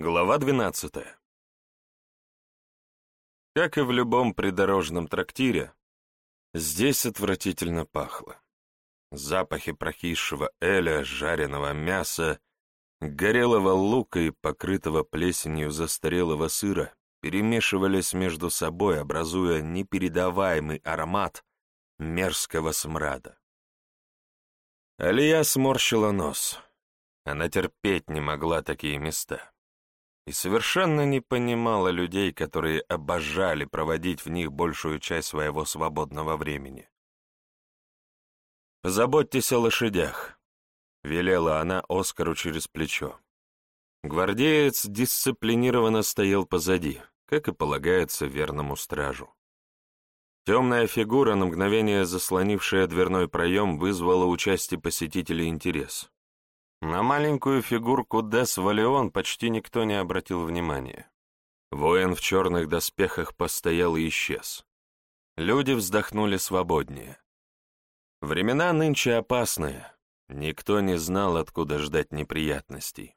Глава 12 Как и в любом придорожном трактире, здесь отвратительно пахло. Запахи прокисшего эля, жареного мяса, горелого лука и покрытого плесенью застарелого сыра перемешивались между собой, образуя непередаваемый аромат мерзкого смрада. Алия сморщила нос. Она терпеть не могла такие места и совершенно не понимала людей, которые обожали проводить в них большую часть своего свободного времени. «Позаботьтесь о лошадях», — велела она Оскару через плечо. Гвардеец дисциплинированно стоял позади, как и полагается верному стражу. Темная фигура, на мгновение заслонившая дверной проем, вызвала у части посетителей интерес. На маленькую фигурку Дес Валеон почти никто не обратил внимания. Воин в черных доспехах постоял и исчез. Люди вздохнули свободнее. Времена нынче опасные, никто не знал, откуда ждать неприятностей.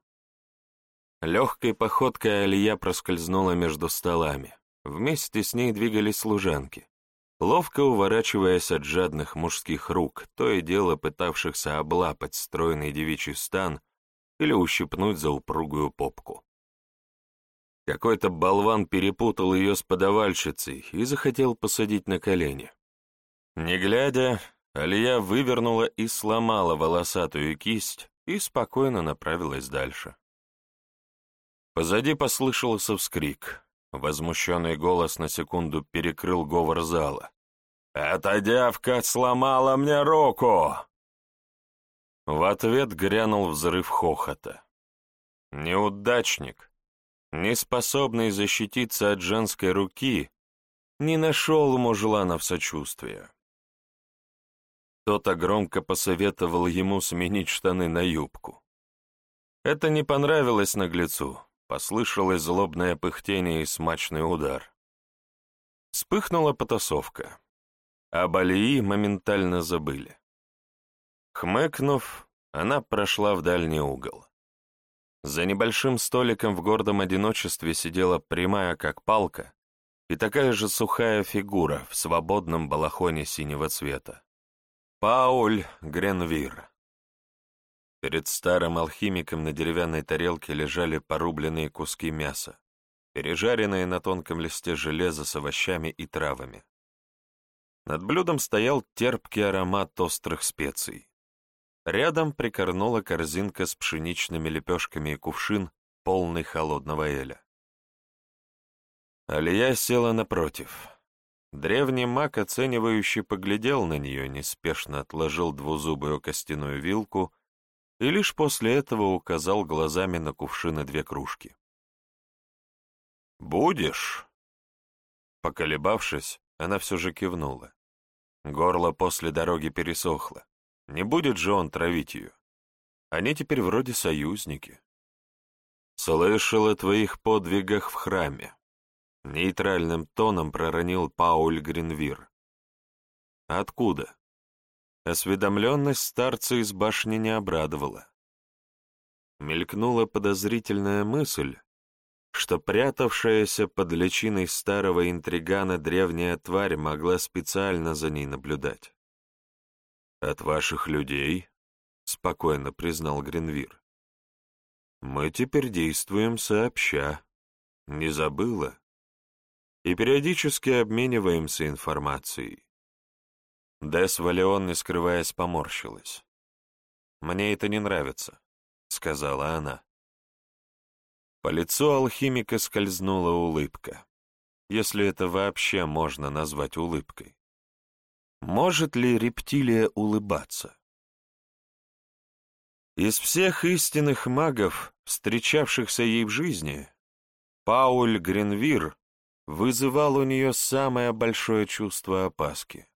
Легкой походкой Алия проскользнула между столами. Вместе с ней двигались служанки ловко уворачиваясь от жадных мужских рук, то и дело пытавшихся облапать стройный девичий стан или ущипнуть за упругую попку. Какой-то болван перепутал ее с подавальщицей и захотел посадить на колени. Не глядя, Алия вывернула и сломала волосатую кисть и спокойно направилась дальше. Позади послышался вскрик. Возмущенный голос на секунду перекрыл говор зала. «Эта девка сломала мне руку!» В ответ грянул взрыв хохота. Неудачник, неспособный защититься от женской руки, не нашел мужланов сочувствия. Кто-то громко посоветовал ему сменить штаны на юбку. Это не понравилось наглецу, Послышалось злобное пыхтение и смачный удар. Вспыхнула потасовка. а Алии моментально забыли. Хмыкнув, она прошла в дальний угол. За небольшим столиком в гордом одиночестве сидела прямая, как палка, и такая же сухая фигура в свободном балахоне синего цвета. Пауль Гренвир. Перед старым алхимиком на деревянной тарелке лежали порубленные куски мяса, пережаренные на тонком листе железа с овощами и травами. Над блюдом стоял терпкий аромат острых специй. Рядом прикорнула корзинка с пшеничными лепешками и кувшин, полный холодного эля. Алия села напротив. Древний маг, оценивающий, поглядел на нее, неспешно отложил двузубую костяную вилку и лишь после этого указал глазами на кувшины две кружки. «Будешь?» Поколебавшись, она все же кивнула. Горло после дороги пересохло. Не будет же он травить ее. Они теперь вроде союзники. «Слышал о твоих подвигах в храме», — нейтральным тоном проронил Пауль Гринвир. «Откуда?» Осведомленность старца из башни не обрадовала. Мелькнула подозрительная мысль, что прятавшаяся под личиной старого интригана древняя тварь могла специально за ней наблюдать. «От ваших людей», — спокойно признал Гринвир, — «мы теперь действуем сообща. Не забыла?» И периодически обмениваемся информацией. Дес Валеон, не скрываясь, поморщилась. «Мне это не нравится», — сказала она. По лицу алхимика скользнула улыбка, если это вообще можно назвать улыбкой. Может ли рептилия улыбаться? Из всех истинных магов, встречавшихся ей в жизни, Пауль Гренвир вызывал у нее самое большое чувство опаски.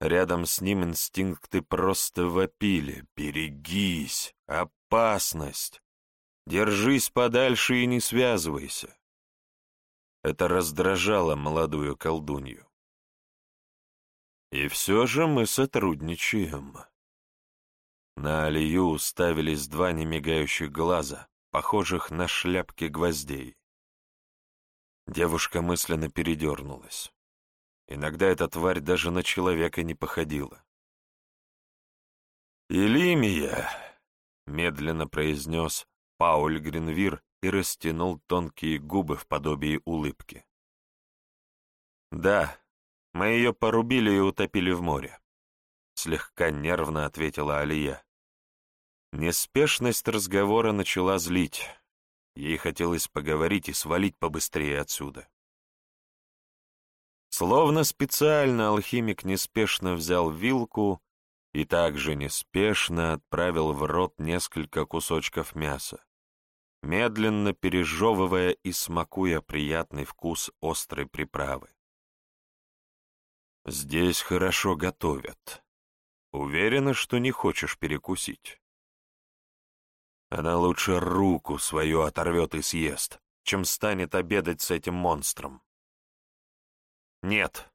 Рядом с ним инстинкты просто вопили. «Берегись! Опасность! Держись подальше и не связывайся!» Это раздражало молодую колдунью. И все же мы сотрудничаем. На Алию уставились два немигающих глаза, похожих на шляпки гвоздей. Девушка мысленно передернулась. Иногда эта тварь даже на человека не походила. «Илимия!» — медленно произнес Пауль Гринвир и растянул тонкие губы в подобии улыбки. «Да, мы ее порубили и утопили в море», — слегка нервно ответила Алия. Неспешность разговора начала злить. Ей хотелось поговорить и свалить побыстрее отсюда. Словно специально алхимик неспешно взял вилку и также неспешно отправил в рот несколько кусочков мяса, медленно пережевывая и смакуя приятный вкус острой приправы. «Здесь хорошо готовят. Уверена, что не хочешь перекусить?» Она лучше руку свою оторвет и съест, чем станет обедать с этим монстром. «Нет».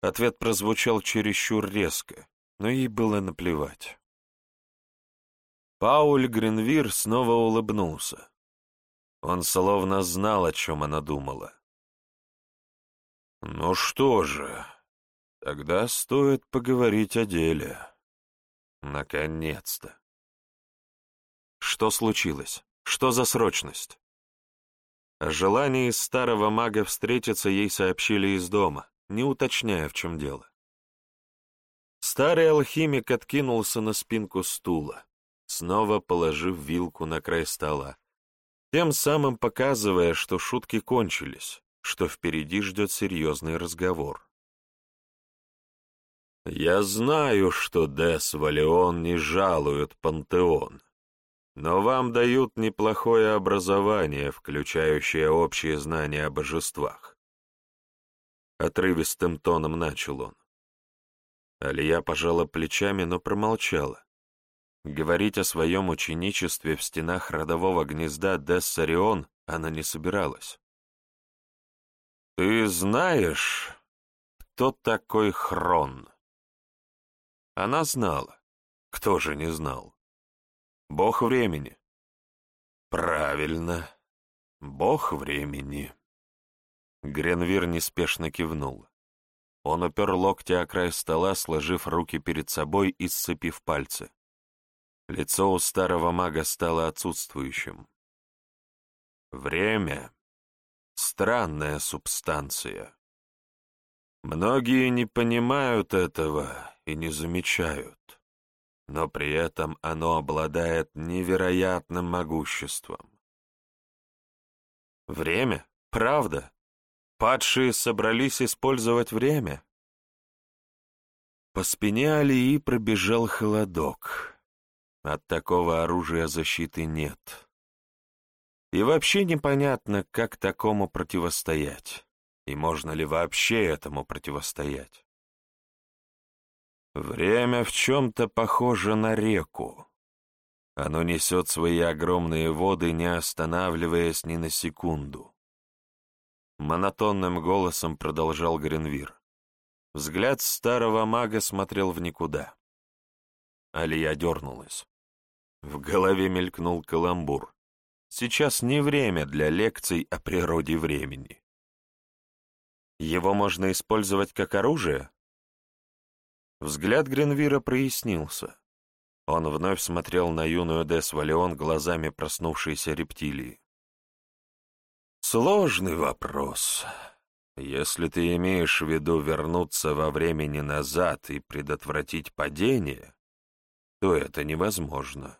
Ответ прозвучал чересчур резко, но ей было наплевать. Пауль Гринвир снова улыбнулся. Он словно знал, о чем она думала. «Ну что же, тогда стоит поговорить о деле. Наконец-то!» Что случилось? Что за срочность? О желании старого мага встретиться ей сообщили из дома, не уточняя, в чем дело. Старый алхимик откинулся на спинку стула, снова положив вилку на край стола, тем самым показывая, что шутки кончились, что впереди ждет серьезный разговор. «Я знаю, что Дес Валион не жалует пантеон», но вам дают неплохое образование, включающее общие знания о божествах. Отрывистым тоном начал он. Алия пожала плечами, но промолчала. Говорить о своем ученичестве в стенах родового гнезда Дессарион она не собиралась. «Ты знаешь, кто такой Хрон?» Она знала. Кто же не знал? Бог времени. Правильно. Бог времени. Гренвир неспешно кивнул. Он упер локти о край стола, сложив руки перед собой и сцепив пальцы. Лицо у старого мага стало отсутствующим. Время — странная субстанция. Многие не понимают этого и не замечают но при этом оно обладает невероятным могуществом. Время? Правда? Падшие собрались использовать время? По спине Алии пробежал холодок. От такого оружия защиты нет. И вообще непонятно, как такому противостоять, и можно ли вообще этому противостоять. Время в чем-то похоже на реку. Оно несет свои огромные воды, не останавливаясь ни на секунду. Монотонным голосом продолжал Гренвир. Взгляд старого мага смотрел в никуда. Алия дернулась. В голове мелькнул каламбур. Сейчас не время для лекций о природе времени. Его можно использовать как оружие? Взгляд Гренвира прояснился. Он вновь смотрел на юную Дес Валион глазами проснувшейся рептилии. «Сложный вопрос. Если ты имеешь в виду вернуться во времени назад и предотвратить падение, то это невозможно».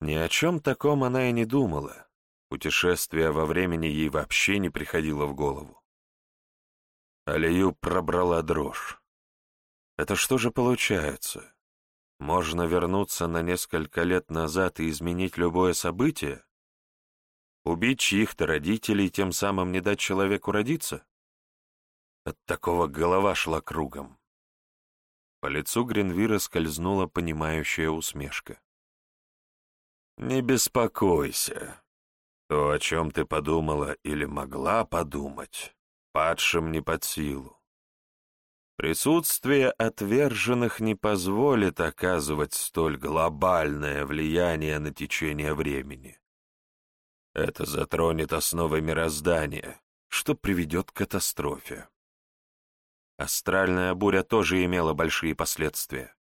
Ни о чем таком она и не думала. Путешествие во времени ей вообще не приходило в голову. Алию пробрала дрожь. Это что же получается? Можно вернуться на несколько лет назад и изменить любое событие? Убить чьих-то родителей, тем самым не дать человеку родиться? От такого голова шла кругом. По лицу Гренвира скользнула понимающая усмешка. «Не беспокойся. То, о чем ты подумала или могла подумать, падшим не под силу. Присутствие отверженных не позволит оказывать столь глобальное влияние на течение времени. Это затронет основы мироздания, что приведет к катастрофе. Астральная буря тоже имела большие последствия.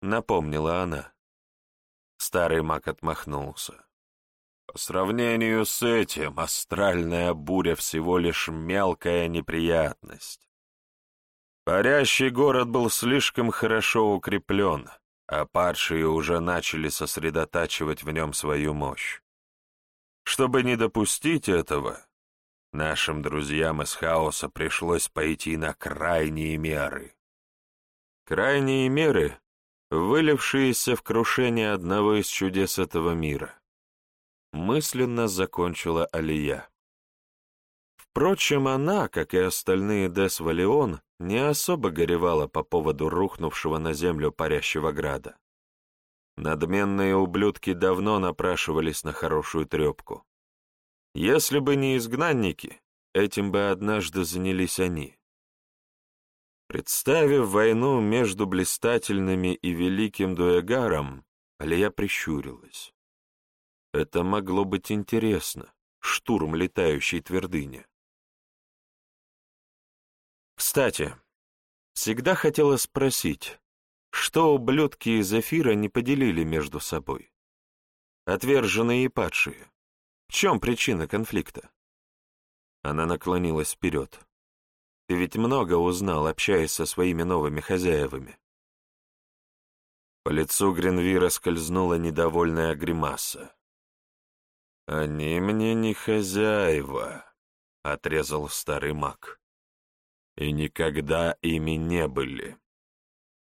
Напомнила она. Старый маг отмахнулся. По сравнению с этим, астральная буря всего лишь мелкая неприятность. Парящий город был слишком хорошо укреплен, а падшие уже начали сосредотачивать в нем свою мощь. Чтобы не допустить этого, нашим друзьям из хаоса пришлось пойти на крайние меры. Крайние меры, вылившиеся в крушение одного из чудес этого мира. Мысленно закончила Алия. Впрочем, она, как и остальные Дес Валион, не особо горевала по поводу рухнувшего на землю парящего града. Надменные ублюдки давно напрашивались на хорошую трепку. Если бы не изгнанники, этим бы однажды занялись они. Представив войну между блистательными и великим Дуэгаром, Алия прищурилась. Это могло быть интересно, штурм летающей твердыни. Кстати, всегда хотела спросить, что ублюдки из эфира не поделили между собой? Отверженные и падшие. В чем причина конфликта? Она наклонилась вперед. Ты ведь много узнал, общаясь со своими новыми хозяевами. По лицу Гренвира скользнула недовольная гримаса. «Они мне не хозяева», — отрезал старый маг и никогда ими не были.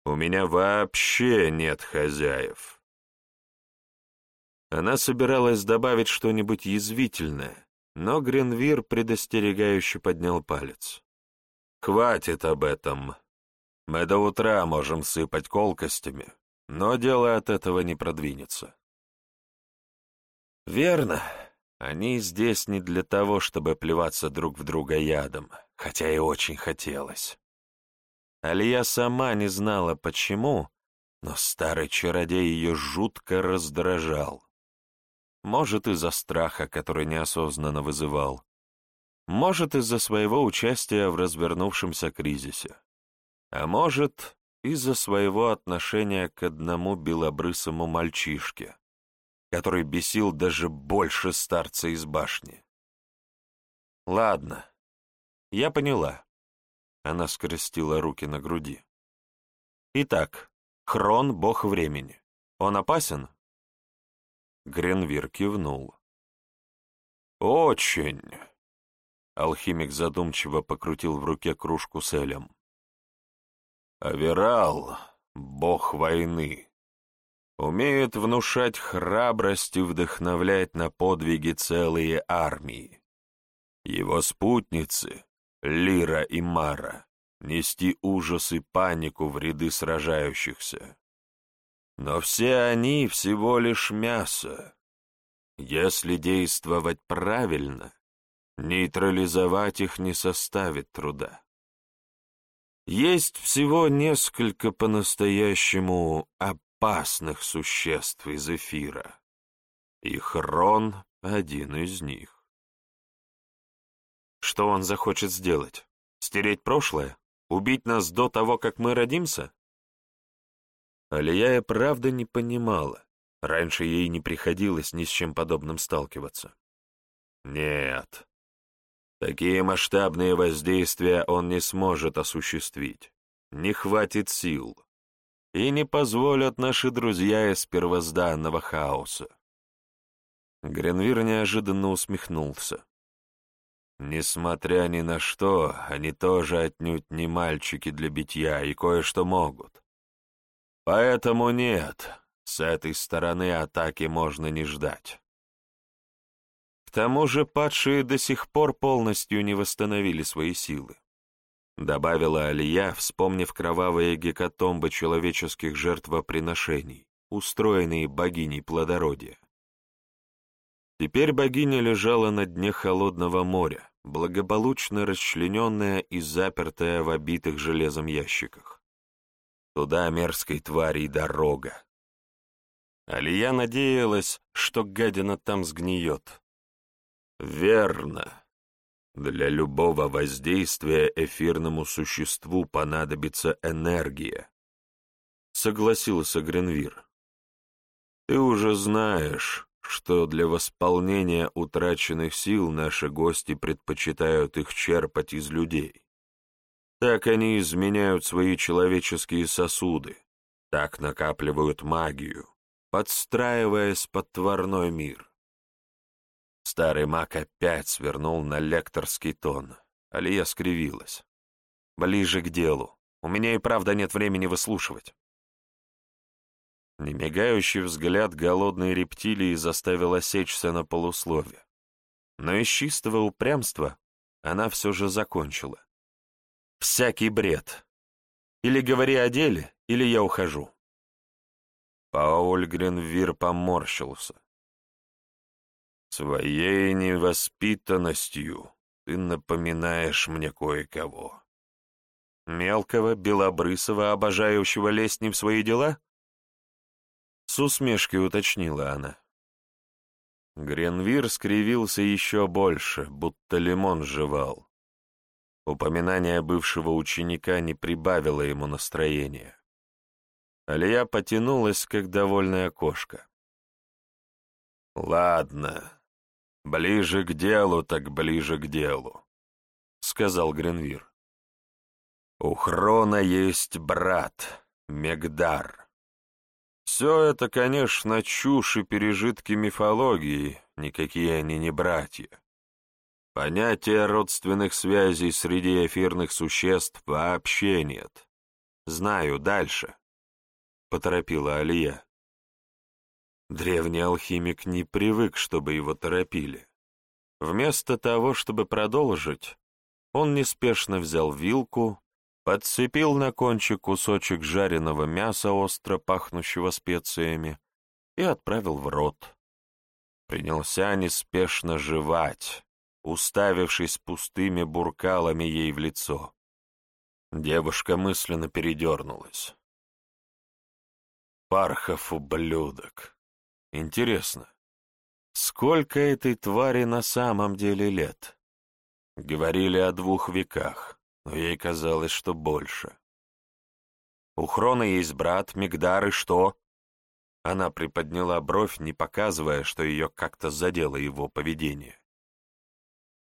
У меня вообще нет хозяев. Она собиралась добавить что-нибудь язвительное, но Гренвир предостерегающе поднял палец. «Хватит об этом. Мы до утра можем сыпать колкостями, но дело от этого не продвинется». «Верно», они здесь не для того, чтобы плеваться друг в друга ядом, хотя и очень хотелось. Алия сама не знала, почему, но старый чародей ее жутко раздражал. Может, из-за страха, который неосознанно вызывал. Может, из-за своего участия в развернувшемся кризисе. А может, из-за своего отношения к одному белобрысому мальчишке, который бесил даже больше старца из башни. «Ладно, я поняла». Она скрестила руки на груди. «Итак, Хрон — бог времени. Он опасен?» Гренвир кивнул. «Очень!» Алхимик задумчиво покрутил в руке кружку с элем. «Аверал — бог войны умеет внушать храбрость и вдохновлять на подвиги целые армии. Его спутницы, Лира и Мара, нести ужас и панику в ряды сражающихся. Но все они всего лишь мясо. Если действовать правильно, нейтрализовать их не составит труда. Есть всего несколько по-настоящему опасных существ из эфира. И Хрон — один из них. Что он захочет сделать? Стереть прошлое? Убить нас до того, как мы родимся? Алия и правда не понимала. Раньше ей не приходилось ни с чем подобным сталкиваться. Нет. Такие масштабные воздействия он не сможет осуществить. Не хватит сил и не позволят наши друзья из первозданного хаоса. Гренвир неожиданно усмехнулся. Несмотря ни на что, они тоже отнюдь не мальчики для битья и кое-что могут. Поэтому нет, с этой стороны атаки можно не ждать. К тому же падшие до сих пор полностью не восстановили свои силы добавила Алия, вспомнив кровавые гекатомбы человеческих жертвоприношений, устроенные богиней плодородия. Теперь богиня лежала на дне холодного моря, благополучно расчлененная и запертая в обитых железом ящиках. Туда мерзкой твари дорога. Алия надеялась, что гадина там сгниет. Верно. Для любого воздействия эфирному существу понадобится энергия. Согласился Гренвир. Ты уже знаешь, что для восполнения утраченных сил наши гости предпочитают их черпать из людей. Так они изменяют свои человеческие сосуды, так накапливают магию, подстраиваясь под тварной мир. Старый маг опять свернул на лекторский тон. Алия скривилась. «Ближе к делу. У меня и правда нет времени выслушивать». Немигающий взгляд голодной рептилии заставил осечься на полуслове. Но из чистого упрямства она все же закончила. «Всякий бред. Или говори о деле, или я ухожу». Пауль Гренвир поморщился. «Своей невоспитанностью ты напоминаешь мне кое-кого». «Мелкого, белобрысого, обожающего лезть не в свои дела?» С усмешкой уточнила она. Гренвир скривился еще больше, будто лимон жевал. Упоминание бывшего ученика не прибавило ему настроения. Алия потянулась, как довольная кошка. «Ладно, ближе к делу, так ближе к делу», — сказал Гренвир. «У Хрона есть брат, Мегдар. Все это, конечно, чушь и пережитки мифологии, никакие они не братья. Понятия родственных связей среди эфирных существ вообще нет. Знаю дальше, — поторопила Алия. Древний алхимик не привык, чтобы его торопили. Вместо того, чтобы продолжить, он неспешно взял вилку, подцепил на кончик кусочек жареного мяса, остро пахнущего специями, и отправил в рот. Принялся неспешно жевать, уставившись пустыми буркалами ей в лицо. Девушка мысленно передернулась. Пархов ублюдок. Интересно, сколько этой твари на самом деле лет? Говорили о двух веках но ей казалось, что больше. У Хрона есть брат, Мигдар, и что? Она приподняла бровь, не показывая, что ее как-то задело его поведение.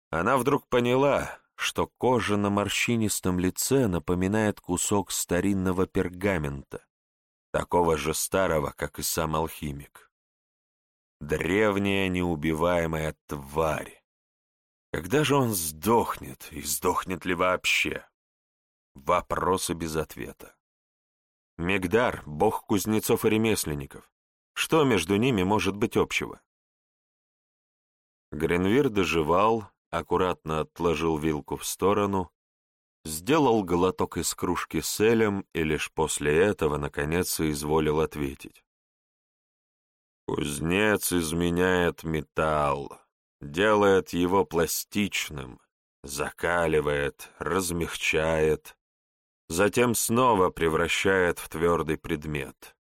Она вдруг поняла, что кожа на морщинистом лице напоминает кусок старинного пергамента, такого же старого, как и сам алхимик. Древняя неубиваемая тварь. Когда же он сдохнет, и сдохнет ли вообще? Вопросы без ответа. Мегдар — бог кузнецов и ремесленников. Что между ними может быть общего? Гренвир доживал, аккуратно отложил вилку в сторону, сделал глоток из кружки с элем и лишь после этого, наконец, изволил ответить. «Кузнец изменяет металл, делает его пластичным, закаливает, размягчает, затем снова превращает в твердый предмет.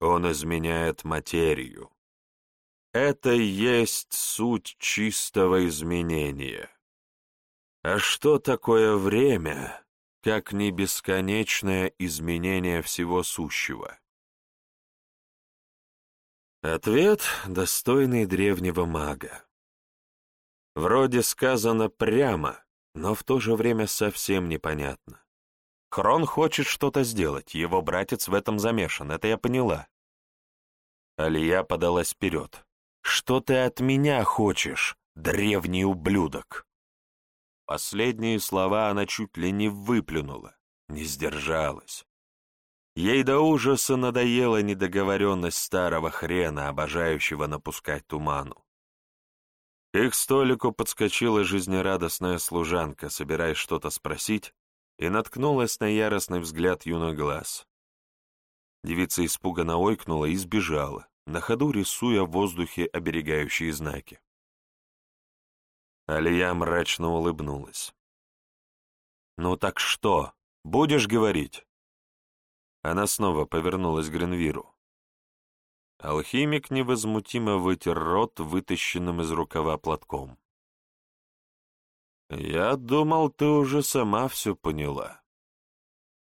Он изменяет материю. Это есть суть чистого изменения. А что такое время, как не бесконечное изменение всего сущего? Ответ, достойный древнего мага. Вроде сказано прямо, но в то же время совсем непонятно. Хрон хочет что-то сделать, его братец в этом замешан, это я поняла. Алия подалась вперед. «Что ты от меня хочешь, древний ублюдок?» Последние слова она чуть ли не выплюнула, не сдержалась. Ей до ужаса надоела недоговоренность старого хрена, обожающего напускать туману. К их столику подскочила жизнерадостная служанка, собираясь что-то спросить, и наткнулась на яростный взгляд юных глаз. Девица испуганно ойкнула и сбежала, на ходу рисуя в воздухе оберегающие знаки. Алия мрачно улыбнулась. «Ну так что, будешь говорить?» Она снова повернулась к Гренвиру. Алхимик невозмутимо вытер рот, вытащенным из рукава платком. «Я думал, ты уже сама все поняла.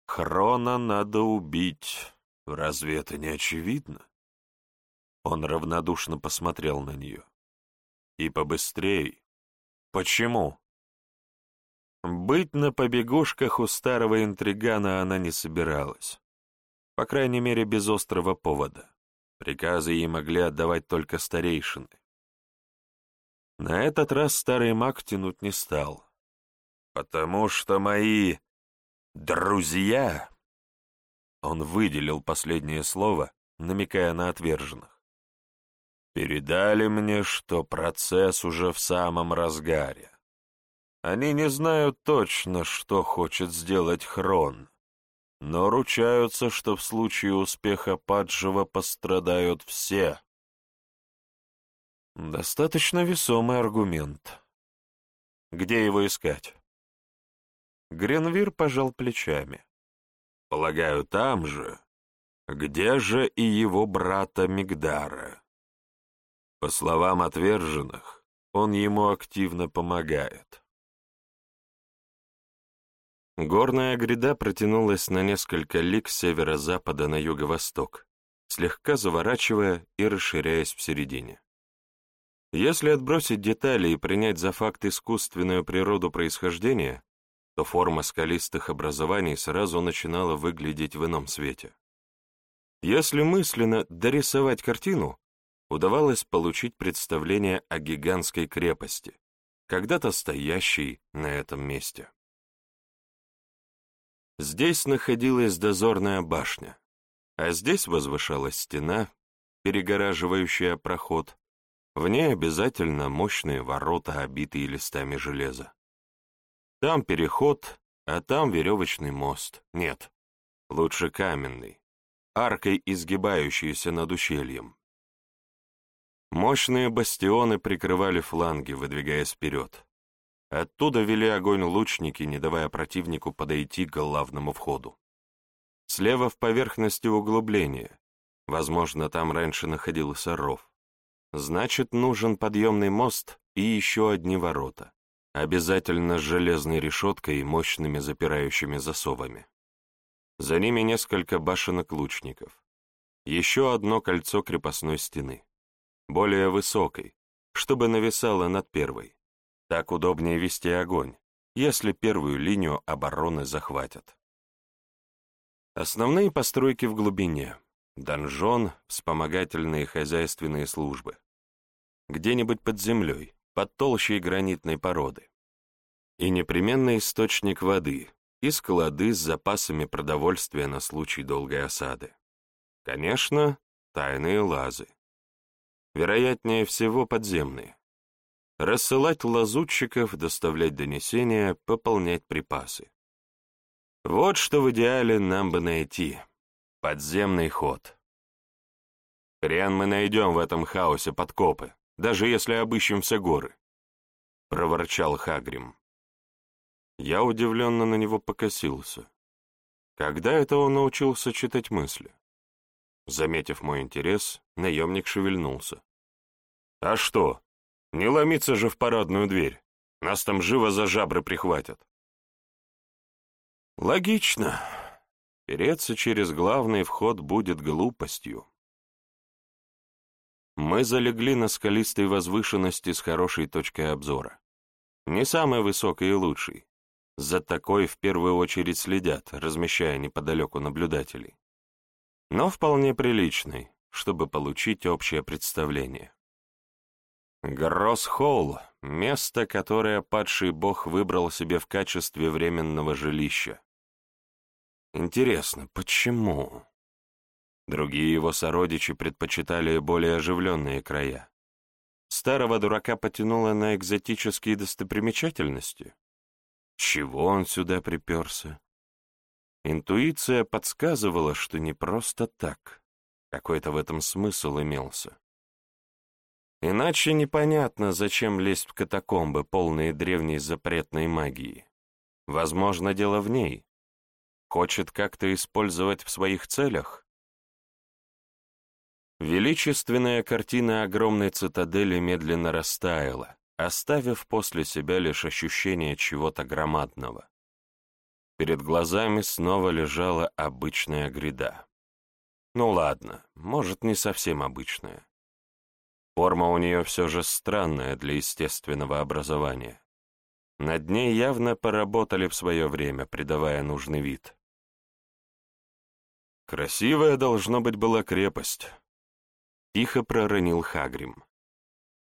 Хрона надо убить. Разве это не очевидно?» Он равнодушно посмотрел на нее. «И побыстрей. Почему?» Быть на побегушках у старого интригана она не собиралась. По крайней мере, без острого повода. Приказы ей могли отдавать только старейшины. На этот раз старый маг тянуть не стал. «Потому что мои друзья...» Он выделил последнее слово, намекая на отверженных. «Передали мне, что процесс уже в самом разгаре. Они не знают точно, что хочет сделать Хрон, но ручаются, что в случае успеха Паджева пострадают все. Достаточно весомый аргумент. Где его искать? Гренвир пожал плечами. Полагаю, там же, где же и его брата Мигдара. По словам отверженных, он ему активно помогает. Горная гряда протянулась на несколько лиг северо-запада на юго-восток, слегка заворачивая и расширяясь в середине. Если отбросить детали и принять за факт искусственную природу происхождения, то форма скалистых образований сразу начинала выглядеть в ином свете. Если мысленно дорисовать картину, удавалось получить представление о гигантской крепости, когда-то стоящей на этом месте. Здесь находилась дозорная башня, а здесь возвышалась стена, перегораживающая проход. В ней обязательно мощные ворота, обитые листами железа. Там переход, а там веревочный мост. Нет, лучше каменный, аркой изгибающийся над ущельем. Мощные бастионы прикрывали фланги, выдвигаясь вперед. Оттуда вели огонь лучники, не давая противнику подойти к главному входу. Слева в поверхности углубление. Возможно, там раньше находился ров. Значит, нужен подъемный мост и еще одни ворота. Обязательно с железной решеткой и мощными запирающими засовами. За ними несколько башенок лучников. Еще одно кольцо крепостной стены. Более высокой, чтобы нависало над первой. Так удобнее вести огонь, если первую линию обороны захватят. Основные постройки в глубине. Донжон, вспомогательные хозяйственные службы. Где-нибудь под землей, под толщей гранитной породы. И непременный источник воды, и склады с запасами продовольствия на случай долгой осады. Конечно, тайные лазы. Вероятнее всего подземные рассылать лазутчиков, доставлять донесения, пополнять припасы. Вот что в идеале нам бы найти. Подземный ход. Хрен мы найдем в этом хаосе подкопы, даже если обыщем все горы, — проворчал Хагрим. Я удивленно на него покосился. Когда это он научился читать мысли? Заметив мой интерес, наемник шевельнулся. «А что, не ломиться же в парадную дверь. Нас там живо за жабры прихватят. Логично. Переться через главный вход будет глупостью. Мы залегли на скалистой возвышенности с хорошей точкой обзора. Не самой высокой и лучшей. За такой в первую очередь следят, размещая неподалеку наблюдателей. Но вполне приличной, чтобы получить общее представление. Гроссхолл — место, которое падший бог выбрал себе в качестве временного жилища. Интересно, почему? Другие его сородичи предпочитали более оживленные края. Старого дурака потянуло на экзотические достопримечательности. Чего он сюда приперся? Интуиция подсказывала, что не просто так. Какой-то в этом смысл имелся. Иначе непонятно, зачем лезть в катакомбы, полные древней запретной магии. Возможно, дело в ней. Хочет как-то использовать в своих целях? Величественная картина огромной цитадели медленно растаяла, оставив после себя лишь ощущение чего-то громадного. Перед глазами снова лежала обычная гряда. Ну ладно, может, не совсем обычная. Форма у нее все же странная для естественного образования. Над ней явно поработали в свое время, придавая нужный вид. Красивая, должно быть, была крепость. Тихо проронил Хагрим.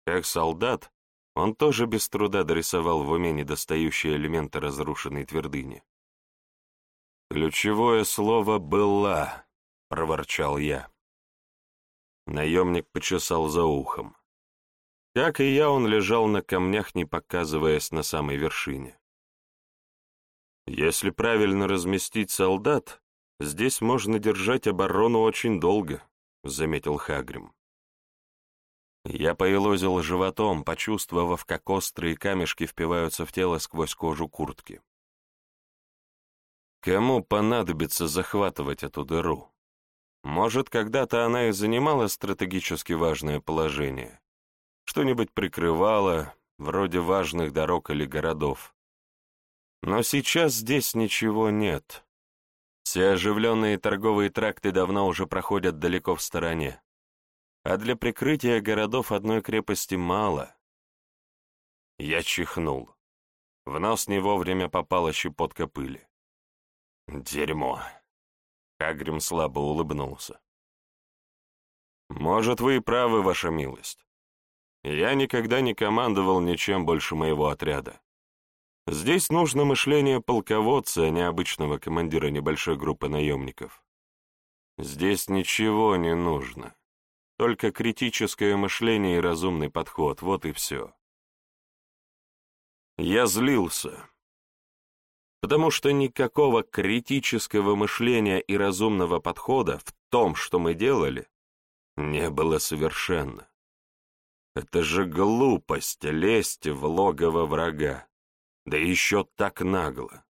Как солдат, он тоже без труда дорисовал в уме недостающие элементы разрушенной твердыни. «Ключевое слово «была», — проворчал я. Наемник почесал за ухом. Как и я, он лежал на камнях, не показываясь на самой вершине. Если правильно разместить солдат, здесь можно держать оборону очень долго, — заметил Хагрим. Я поелозил животом, почувствовав, как острые камешки впиваются в тело сквозь кожу куртки. Кому понадобится захватывать эту дыру? Может, когда-то она и занимала стратегически важное положение. Что-нибудь прикрывала, вроде важных дорог или городов. Но сейчас здесь ничего нет. Все оживленные торговые тракты давно уже проходят далеко в стороне а для прикрытия городов одной крепости мало. Я чихнул. В нос не вовремя попала щепотка пыли. Дерьмо. Хагрим слабо улыбнулся. Может, вы и правы, ваша милость. Я никогда не командовал ничем больше моего отряда. Здесь нужно мышление полководца, а не обычного командира небольшой группы наемников. Здесь ничего не нужно. Только критическое мышление и разумный подход, вот и все. Я злился, потому что никакого критического мышления и разумного подхода в том, что мы делали, не было совершенно. Это же глупость лезть в логово врага, да еще так нагло.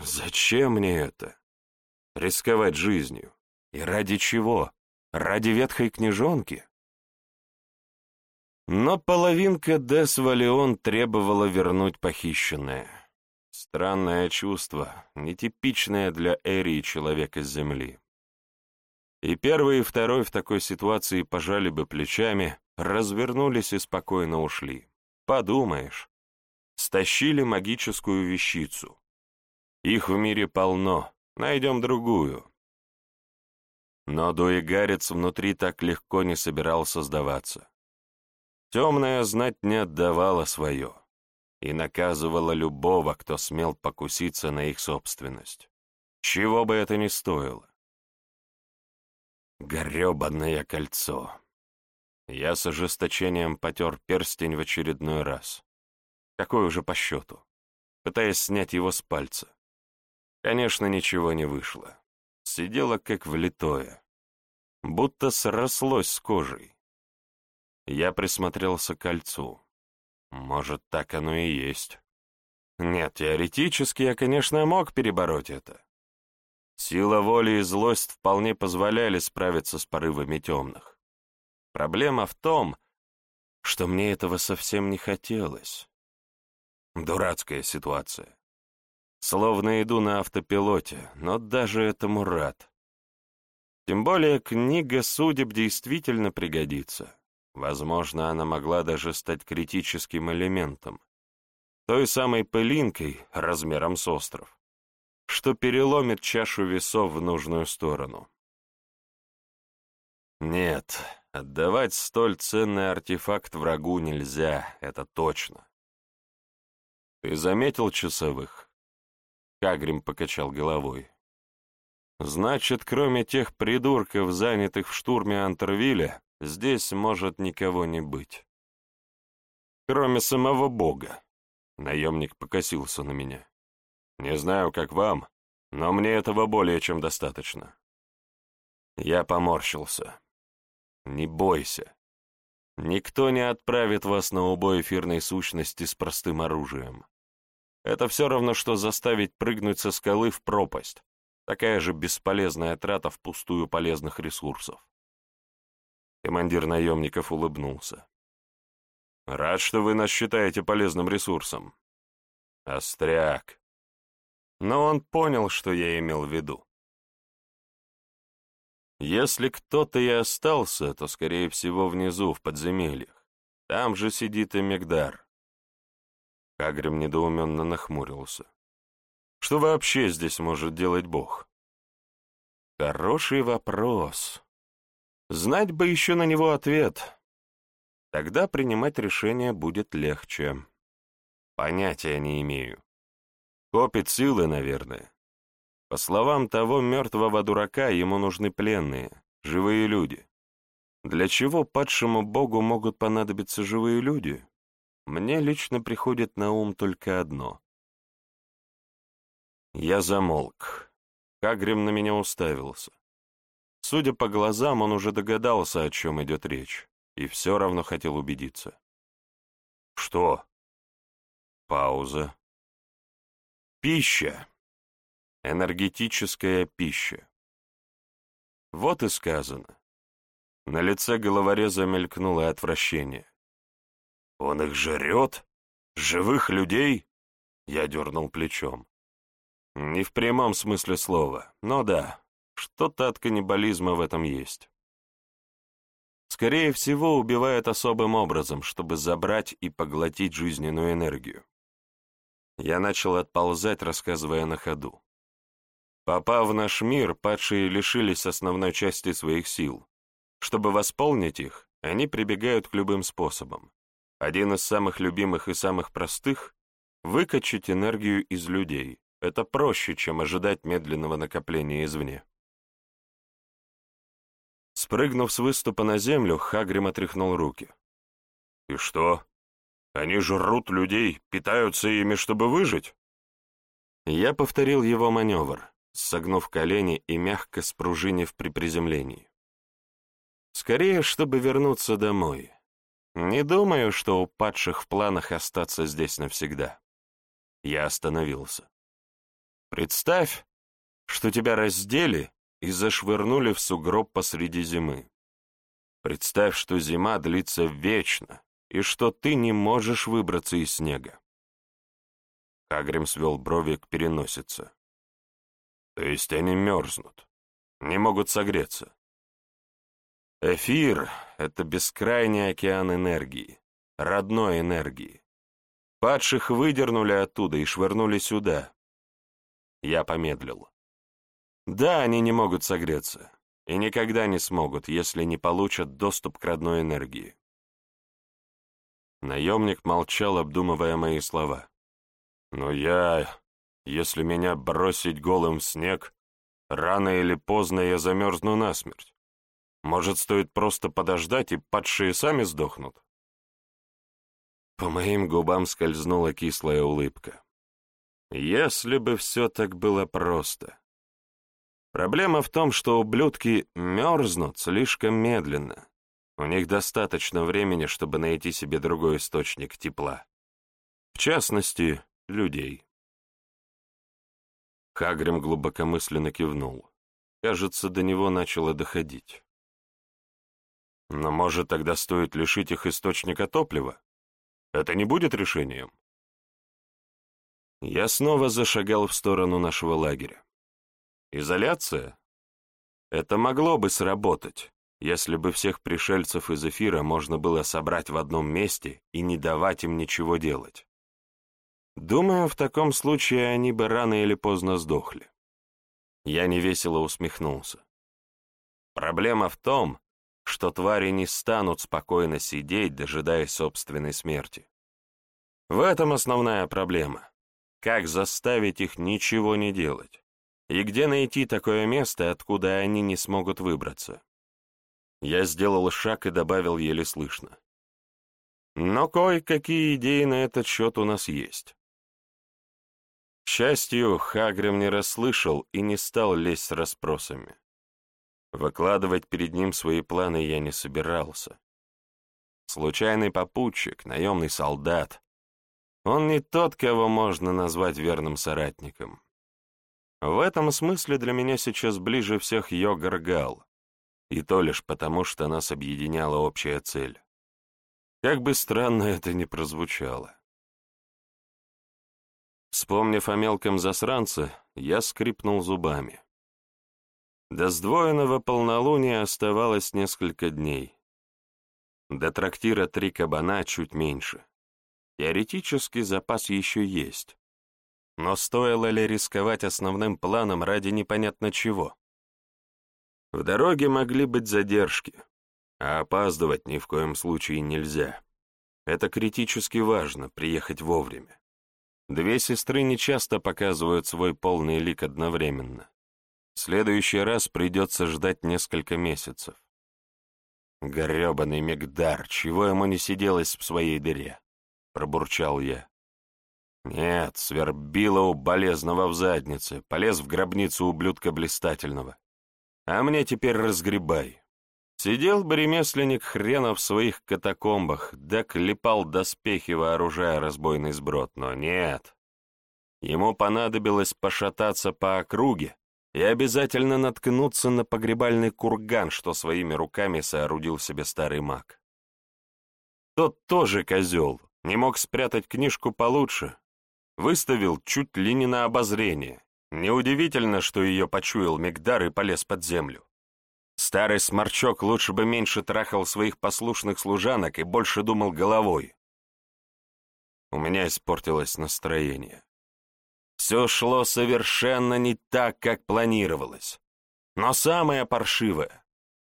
Зачем мне это? Рисковать жизнью? И ради чего? Ради ветхой книжонки? Но половинка Дес Валион требовала вернуть похищенное. Странное чувство, нетипичное для Эрии человека с земли. И первый, и второй в такой ситуации пожали бы плечами, развернулись и спокойно ушли. Подумаешь, стащили магическую вещицу. Их в мире полно, найдем другую. Но дуэгарец внутри так легко не собирался сдаваться. Темная знать не отдавала свое и наказывала любого, кто смел покуситься на их собственность. Чего бы это ни стоило. Гребанное кольцо. Я с ожесточением потер перстень в очередной раз. Какой уже по счету? Пытаясь снять его с пальца. Конечно, ничего не вышло сидело как влитое, будто срослось с кожей. Я присмотрелся к кольцу. Может, так оно и есть. Нет, теоретически я, конечно, мог перебороть это. Сила воли и злость вполне позволяли справиться с порывами темных. Проблема в том, что мне этого совсем не хотелось. Дурацкая ситуация. Словно иду на автопилоте, но даже этому рад. Тем более книга судеб действительно пригодится. Возможно, она могла даже стать критическим элементом. Той самой пылинкой, размером с остров, что переломит чашу весов в нужную сторону. Нет, отдавать столь ценный артефакт врагу нельзя, это точно. Ты заметил часовых? Кагрим покачал головой. «Значит, кроме тех придурков, занятых в штурме Антервилля, здесь может никого не быть. Кроме самого Бога». Наемник покосился на меня. «Не знаю, как вам, но мне этого более чем достаточно». Я поморщился. «Не бойся. Никто не отправит вас на убой эфирной сущности с простым оружием. Это все равно, что заставить прыгнуть со скалы в пропасть. Такая же бесполезная трата впустую полезных ресурсов. Командир наемников улыбнулся. «Рад, что вы нас считаете полезным ресурсом». «Остряк». Но он понял, что я имел в виду. Если кто-то и остался, то, скорее всего, внизу, в подземельях. Там же сидит и Мегдар. Хагрим недоуменно нахмурился. Что вообще здесь может делать Бог? Хороший вопрос. Знать бы еще на него ответ. Тогда принимать решение будет легче. Понятия не имею. Копит силы, наверное. По словам того мертвого дурака, ему нужны пленные, живые люди. Для чего падшему богу могут понадобиться живые люди? Мне лично приходит на ум только одно. Я замолк. Кагрим на меня уставился. Судя по глазам, он уже догадался, о чем идет речь, и все равно хотел убедиться. «Что?» Пауза. «Пища!» Энергетическая пища. Вот и сказано. На лице головореза мелькнуло отвращение. «Он их жрет? Живых людей?» Я дернул плечом. Не в прямом смысле слова, но да, что-то от каннибализма в этом есть. Скорее всего, убивает особым образом, чтобы забрать и поглотить жизненную энергию. Я начал отползать, рассказывая на ходу. Попав в наш мир, падшие лишились основной части своих сил. Чтобы восполнить их, они прибегают к любым способам. Один из самых любимых и самых простых — выкачать энергию из людей. Это проще, чем ожидать медленного накопления извне. Спрыгнув с выступа на землю, Хагрим отряхнул руки. «И что? Они жрут людей, питаются ими, чтобы выжить?» Я повторил его маневр согнув колени и мягко спружинив при приземлении. Скорее, чтобы вернуться домой. Не думаю, что у падших в планах остаться здесь навсегда. Я остановился. Представь, что тебя раздели и зашвырнули в сугроб посреди зимы. Представь, что зима длится вечно, и что ты не можешь выбраться из снега. Хагрим свел брови к переносице. То есть они мерзнут, не могут согреться. Эфир — это бескрайний океан энергии, родной энергии. Падших выдернули оттуда и швырнули сюда. Я помедлил. Да, они не могут согреться, и никогда не смогут, если не получат доступ к родной энергии. Наемник молчал, обдумывая мои слова. Но я если меня бросить голым в снег, рано или поздно я замерзну насмерть. Может, стоит просто подождать, и падшие сами сдохнут? По моим губам скользнула кислая улыбка. Если бы все так было просто. Проблема в том, что ублюдки мерзнут слишком медленно. У них достаточно времени, чтобы найти себе другой источник тепла. В частности, людей. Хагрим глубокомысленно кивнул. Кажется, до него начало доходить. Но, может, тогда стоит лишить их источника топлива? Это не будет решением? Я снова зашагал в сторону нашего лагеря. Изоляция? Это могло бы сработать, если бы всех пришельцев из эфира можно было собрать в одном месте и не давать им ничего делать. Думаю, в таком случае они бы рано или поздно сдохли. Я невесело усмехнулся. Проблема в том, что твари не станут спокойно сидеть, дожидаясь собственной смерти. В этом основная проблема. Как заставить их ничего не делать? И где найти такое место, откуда они не смогут выбраться? Я сделал шаг и добавил еле слышно. Но кое-какие идеи на этот счет у нас есть. К счастью, Хагрим не расслышал и не стал лезть с расспросами. Выкладывать перед ним свои планы я не собирался. случайный попутчик, наемный солдат. Он не тот, кого можно назвать верным соратником. В этом смысле для меня сейчас ближе всех Йогаргал, и то лишь потому, что нас объединяла общая цель. Как бы странно это ни прозвучало. Вспомнив о мелком засранце, я скрипнул зубами. До сдвоенного полнолуния оставалось несколько дней. До трактира три кабана чуть меньше. Теоретически запас еще есть. Но стоило ли рисковать основным планом ради непонятно чего? В дороге могли быть задержки, а опаздывать ни в коем случае нельзя. Это критически важно — приехать вовремя. Две сестры нечасто показывают свой полный лик одновременно. В следующий раз придется ждать несколько месяцев. «Гребаный Мегдар, чего ему не сиделось в своей дыре?» — пробурчал я. «Нет, свербило у болезного в заднице, полез в гробницу ублюдка блистательного. А мне теперь разгребай. Сидел бы ремесленник хрена в своих катакомбах, да клепал доспехи, вооружая разбойный сброд, но нет. Ему понадобилось пошататься по округе и обязательно наткнуться на погребальный курган, что своими руками соорудил себе старый маг. Тот тоже козел, не мог спрятать книжку получше, выставил чуть ли не на обозрение. Неудивительно, что ее почуял Мигдар и полез под землю. Старый сморчок лучше бы меньше трахал своих послушных служанок и больше думал головой. У меня испортилось настроение. Все шло совершенно не так, как планировалось. Но самое паршивое,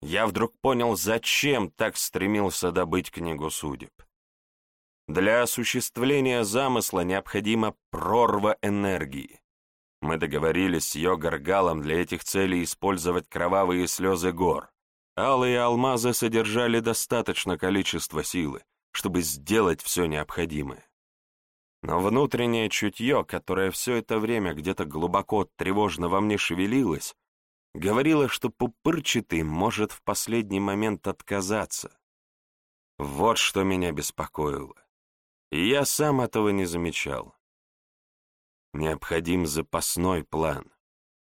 я вдруг понял, зачем так стремился добыть книгу судеб. Для осуществления замысла необходима прорва энергии. Мы договорились с Йогаргалом для этих целей использовать кровавые слезы гор. Алые алмазы содержали достаточно количества силы, чтобы сделать все необходимое. Но внутреннее чутье, которое все это время где-то глубоко тревожно во мне шевелилось, говорило, что пупырчатый может в последний момент отказаться. Вот что меня беспокоило. Я сам этого не замечал. Необходим запасной план,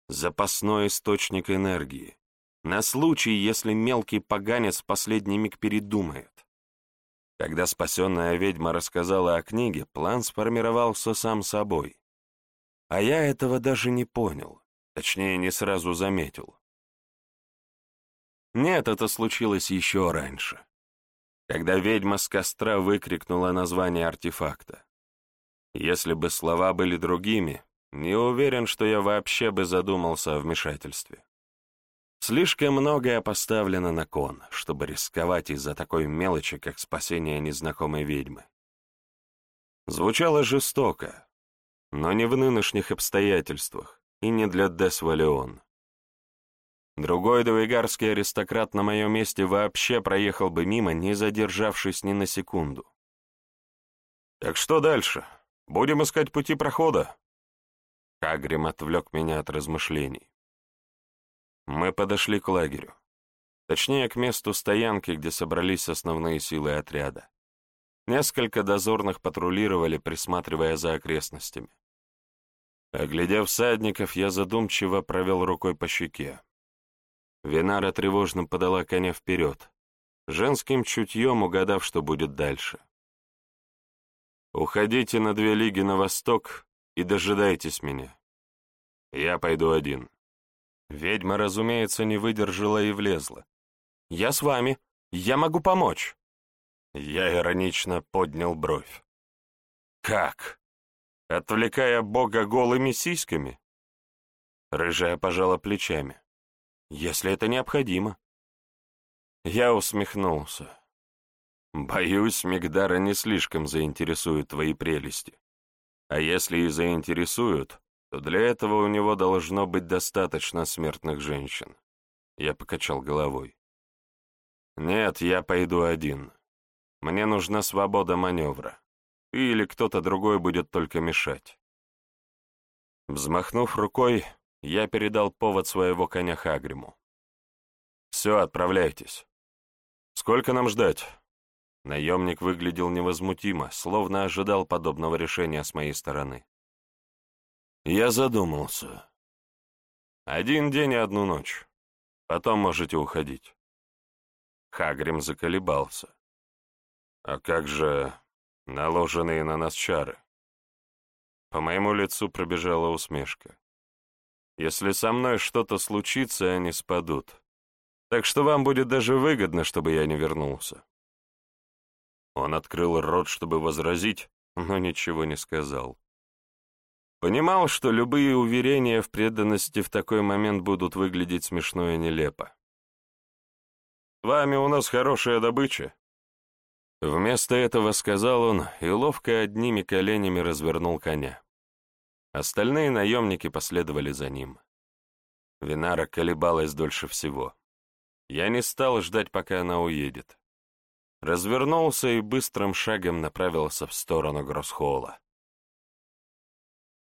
запасной источник энергии, на случай, если мелкий поганец в последний миг передумает. Когда спасенная ведьма рассказала о книге, план сформировался сам собой. А я этого даже не понял, точнее, не сразу заметил. Нет, это случилось еще раньше, когда ведьма с костра выкрикнула название артефакта. Если бы слова были другими, не уверен, что я вообще бы задумался о вмешательстве. Слишком многое поставлено на кон, чтобы рисковать из-за такой мелочи, как спасение незнакомой ведьмы. Звучало жестоко, но не в нынешних обстоятельствах и не для Десвалион. Другой двоегарский аристократ на моем месте вообще проехал бы мимо, не задержавшись ни на секунду. Так что дальше? Будем искать пути прохода. Кагрим отвлек меня от размышлений. Мы подошли к лагерю. Точнее, к месту стоянки, где собрались основные силы отряда. Несколько дозорных патрулировали, присматривая за окрестностями. Оглядев всадников, я задумчиво провел рукой по щеке. Винара тревожно подала коня вперед, женским чутьем угадав, что будет дальше. Уходите на две лиги на восток и дожидайтесь меня. Я пойду один. Ведьма, разумеется, не выдержала и влезла. Я с вами. Я могу помочь. Я иронично поднял бровь. Как? Отвлекая Бога голыми сиськами? Рыжая пожала плечами. Если это необходимо. Я усмехнулся. Боюсь, Мигдара не слишком заинтересуют твои прелести. А если и заинтересуют, то для этого у него должно быть достаточно смертных женщин. Я покачал головой. Нет, я пойду один. Мне нужна свобода маневра. или кто-то другой будет только мешать. Взмахнув рукой, я передал повод своего коня Хагриму. «Все, отправляйтесь. Сколько нам ждать?» Наемник выглядел невозмутимо, словно ожидал подобного решения с моей стороны. Я задумался. Один день и одну ночь. Потом можете уходить. Хагрим заколебался. А как же наложенные на нас чары? По моему лицу пробежала усмешка. Если со мной что-то случится, они спадут. Так что вам будет даже выгодно, чтобы я не вернулся. Он открыл рот, чтобы возразить, но ничего не сказал. Понимал, что любые уверения в преданности в такой момент будут выглядеть смешно и нелепо. «С вами у нас хорошая добыча». Вместо этого сказал он и ловко одними коленями развернул коня. Остальные наемники последовали за ним. Винара колебалась дольше всего. Я не стал ждать, пока она уедет. Развернулся и быстрым шагом направился в сторону Гроссхолла.